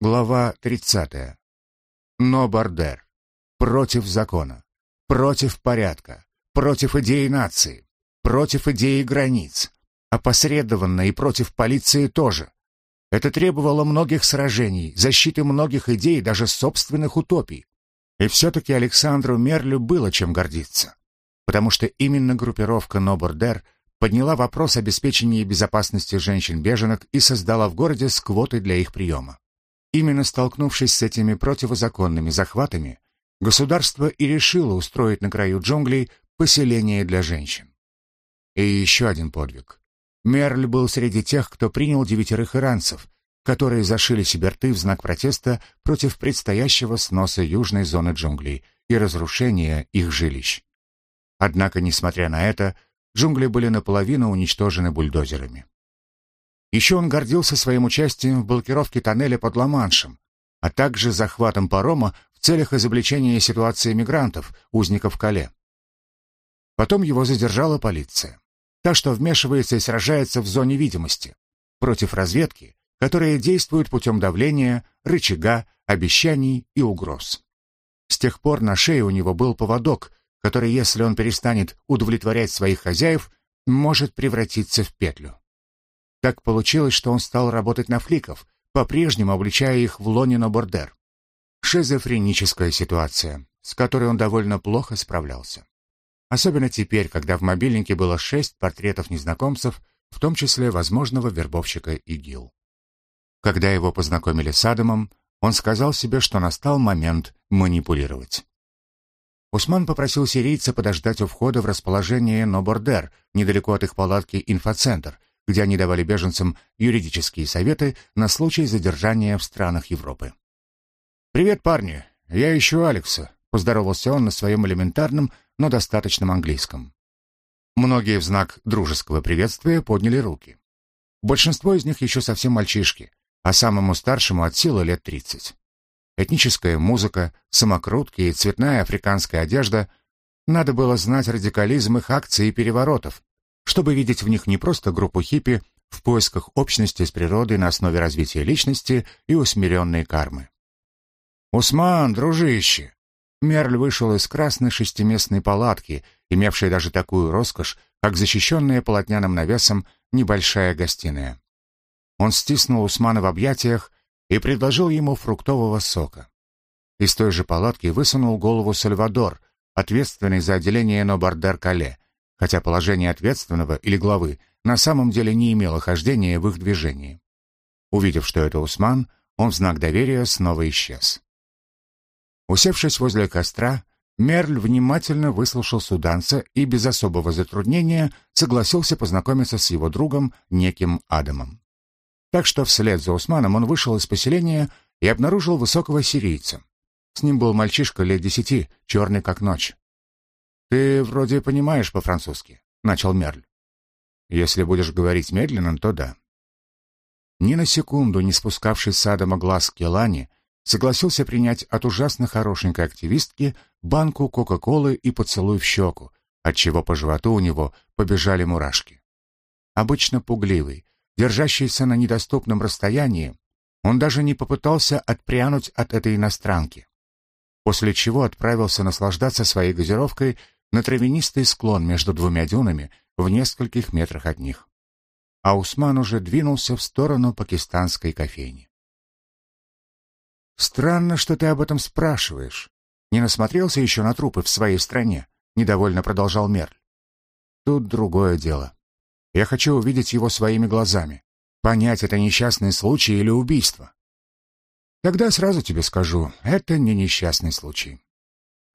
Глава 30. Но Бардер. Против закона. Против порядка. Против идеи нации. Против идеи границ. Опосредованно и против полиции тоже. Это требовало многих сражений, защиты многих идей, даже собственных утопий. И все-таки Александру Мерлю было чем гордиться. Потому что именно группировка Нобордер подняла вопрос обеспечения безопасности женщин-беженок и создала в городе сквоты для их приема. Именно столкнувшись с этими противозаконными захватами, государство и решило устроить на краю джунглей поселение для женщин. И еще один подвиг. Мерль был среди тех, кто принял девятерых иранцев, которые зашили себе рты в знак протеста против предстоящего сноса южной зоны джунглей и разрушения их жилищ. Однако, несмотря на это, джунгли были наполовину уничтожены бульдозерами. Еще он гордился своим участием в блокировке тоннеля под Ла-Маншем, а также захватом парома в целях изобличения ситуации мигрантов, узников Кале. Потом его задержала полиция. Та, что вмешивается и сражается в зоне видимости, против разведки, которая действует путем давления, рычага, обещаний и угроз. С тех пор на шее у него был поводок, который, если он перестанет удовлетворять своих хозяев, может превратиться в петлю. Так получилось, что он стал работать на фликов, по-прежнему обличая их в Лонино Бордер. Шизофреническая ситуация, с которой он довольно плохо справлялся. Особенно теперь, когда в мобильнике было шесть портретов незнакомцев, в том числе возможного вербовщика ИГИЛ. Когда его познакомили с Адамом, он сказал себе, что настал момент манипулировать. Усман попросил сирийца подождать у входа в расположение Нобордер, недалеко от их палатки «Инфоцентр», где они давали беженцам юридические советы на случай задержания в странах Европы. «Привет, парни! Я ищу Алекса», — поздоровался он на своем элементарном, но достаточном английском. Многие в знак дружеского приветствия подняли руки. Большинство из них еще совсем мальчишки, а самому старшему от силы лет тридцать. Этническая музыка, самокрутки и цветная африканская одежда — надо было знать радикализм их акций и переворотов, чтобы видеть в них не просто группу хиппи в поисках общности с природой на основе развития личности и усмиренной кармы. «Усман, дружище!» Мерль вышел из красной шестиместной палатки, имевшей даже такую роскошь, как защищенная полотняным навесом небольшая гостиная. Он стиснул Усмана в объятиях и предложил ему фруктового сока. Из той же палатки высунул голову Сальвадор, ответственный за отделение Нобардер-Кале, хотя положение ответственного или главы на самом деле не имело хождения в их движении. Увидев, что это Усман, он в знак доверия снова исчез. Усевшись возле костра, Мерль внимательно выслушал суданца и без особого затруднения согласился познакомиться с его другом, неким Адамом. Так что вслед за Усманом он вышел из поселения и обнаружил высокого сирийца. С ним был мальчишка лет десяти, черный как ночь. «Ты вроде понимаешь по-французски», — начал Мерль. «Если будешь говорить медленно, то да». Ни на секунду не спускавший с Адама глаз к Келане, согласился принять от ужасно хорошенькой активистки банку Кока-Колы и поцелуй в щеку, отчего по животу у него побежали мурашки. Обычно пугливый, держащийся на недоступном расстоянии, он даже не попытался отпрянуть от этой иностранки. После чего отправился наслаждаться своей газировкой на травянистый склон между двумя дюнами в нескольких метрах от них. А Усман уже двинулся в сторону пакистанской кофейни. «Странно, что ты об этом спрашиваешь. Не насмотрелся еще на трупы в своей стране?» — недовольно продолжал Мерль. «Тут другое дело. Я хочу увидеть его своими глазами, понять, это несчастный случай или убийство. Тогда сразу тебе скажу, это не несчастный случай.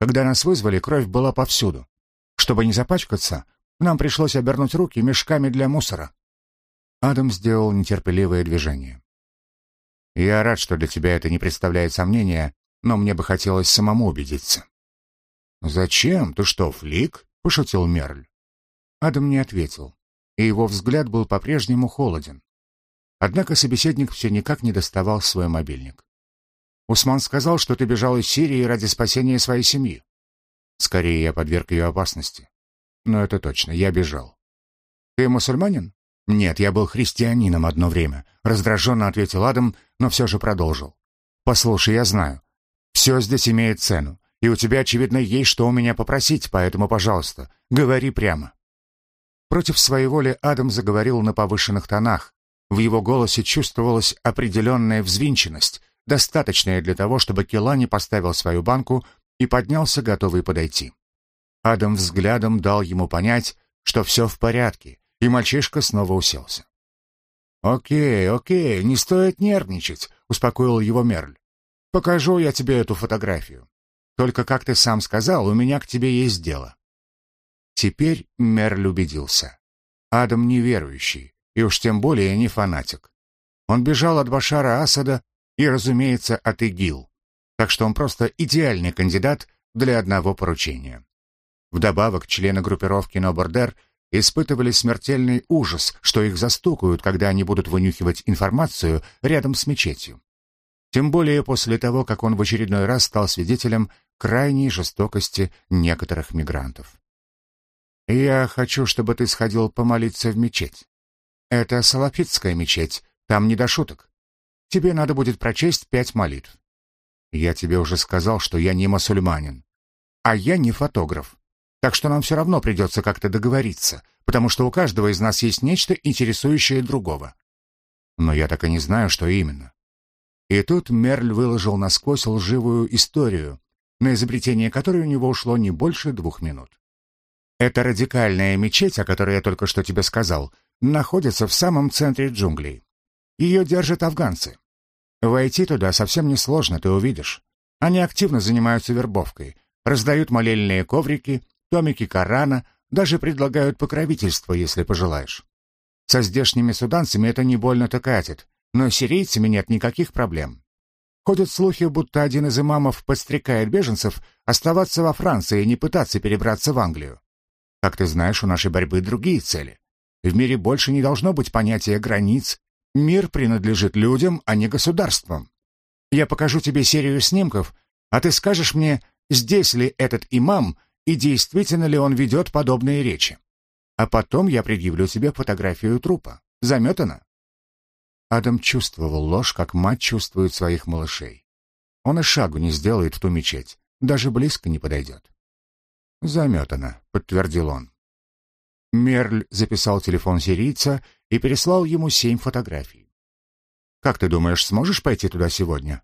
Когда нас вызвали, кровь была повсюду. Чтобы не запачкаться, нам пришлось обернуть руки мешками для мусора. Адам сделал нетерпеливое движение. «Я рад, что для тебя это не представляет сомнения, но мне бы хотелось самому убедиться». «Зачем? Ты что, флик?» — пошутил Мерль. Адам не ответил, и его взгляд был по-прежнему холоден. Однако собеседник все никак не доставал свой мобильник. Усман сказал, что ты бежал из Сирии ради спасения своей семьи. Скорее, я подверг ее опасности. Но это точно, я бежал. Ты мусульманин? Нет, я был христианином одно время. Раздраженно ответил Адам, но все же продолжил. Послушай, я знаю. Все здесь имеет цену, и у тебя, очевидно, есть что у меня попросить, поэтому, пожалуйста, говори прямо». Против своей воли Адам заговорил на повышенных тонах. В его голосе чувствовалась определенная взвинченность, достаточная для того, чтобы Келани поставил свою банку и поднялся, готовый подойти. Адам взглядом дал ему понять, что все в порядке, и мальчишка снова уселся. «Окей, окей, не стоит нервничать», — успокоил его Мерль. «Покажу я тебе эту фотографию. Только, как ты сам сказал, у меня к тебе есть дело». Теперь Мерль убедился. Адам неверующий, и уж тем более не фанатик. Он бежал от Башара Асада и, разумеется, от ИГИЛ, так что он просто идеальный кандидат для одного поручения. Вдобавок, члены группировки Нобордер испытывали смертельный ужас, что их застукают, когда они будут вынюхивать информацию рядом с мечетью. Тем более после того, как он в очередной раз стал свидетелем крайней жестокости некоторых мигрантов. «Я хочу, чтобы ты сходил помолиться в мечеть. Это Салафитская мечеть, там не до шуток. Тебе надо будет прочесть пять молитв. Я тебе уже сказал, что я не мусульманин. А я не фотограф. Так что нам все равно придется как-то договориться, потому что у каждого из нас есть нечто, интересующее другого. Но я так и не знаю, что именно. И тут Мерль выложил насквозь лживую историю, на изобретение которой у него ушло не больше двух минут. Эта радикальная мечеть, о которой я только что тебе сказал, находится в самом центре джунглей. Ее держат афганцы. Войти туда совсем несложно, ты увидишь. Они активно занимаются вербовкой, раздают молельные коврики, томики Корана, даже предлагают покровительство, если пожелаешь. Со здешними суданцами это не больно-то катит, но с сирийцами нет никаких проблем. Ходят слухи, будто один из имамов подстрекает беженцев оставаться во Франции и не пытаться перебраться в Англию. Как ты знаешь, у нашей борьбы другие цели. В мире больше не должно быть понятия границ. Мир принадлежит людям, а не государствам. Я покажу тебе серию снимков, а ты скажешь мне, здесь ли этот имам и действительно ли он ведет подобные речи. А потом я предъявлю тебе фотографию трупа. Заметано?» Адам чувствовал ложь, как мать чувствует своих малышей. Он и шагу не сделает в ту мечеть, даже близко не подойдет. «Заметано», — подтвердил он. Мерль записал телефон сирийца и переслал ему семь фотографий. «Как ты думаешь, сможешь пойти туда сегодня?»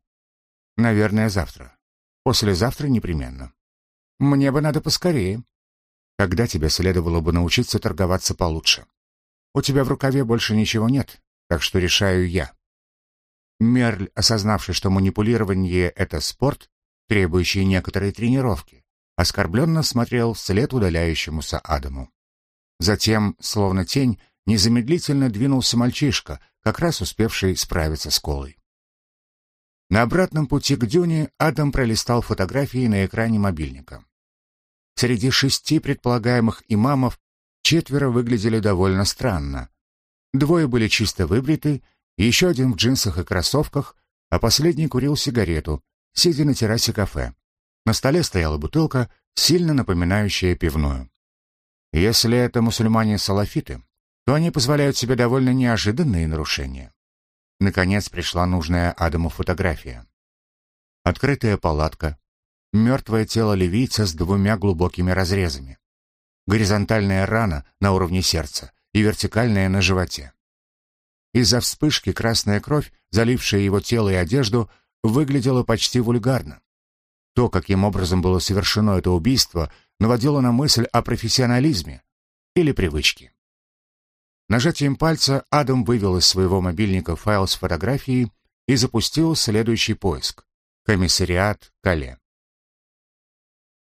«Наверное, завтра. Послезавтра непременно». Мне бы надо поскорее. Когда тебе следовало бы научиться торговаться получше? У тебя в рукаве больше ничего нет, так что решаю я. Мерль, осознавший, что манипулирование — это спорт, требующий некоторой тренировки, оскорбленно смотрел вслед удаляющемуся Адаму. Затем, словно тень, незамедлительно двинулся мальчишка, как раз успевший справиться с колой. На обратном пути к дюне Адам пролистал фотографии на экране мобильника. Среди шести предполагаемых имамов четверо выглядели довольно странно. Двое были чисто выбриты, еще один в джинсах и кроссовках, а последний курил сигарету, сидя на террасе кафе. На столе стояла бутылка, сильно напоминающая пивную. Если это мусульмане-салафиты, то они позволяют себе довольно неожиданные нарушения. Наконец пришла нужная Адаму фотография. Открытая палатка, мертвое тело ливийца с двумя глубокими разрезами. Горизонтальная рана на уровне сердца и вертикальная на животе. Из-за вспышки красная кровь, залившая его тело и одежду, выглядела почти вульгарно. То, каким образом было совершено это убийство, наводило на мысль о профессионализме или привычке. Нажатием пальца Адам вывел из своего мобильника файл с фотографией и запустил следующий поиск. Комиссариат Кале.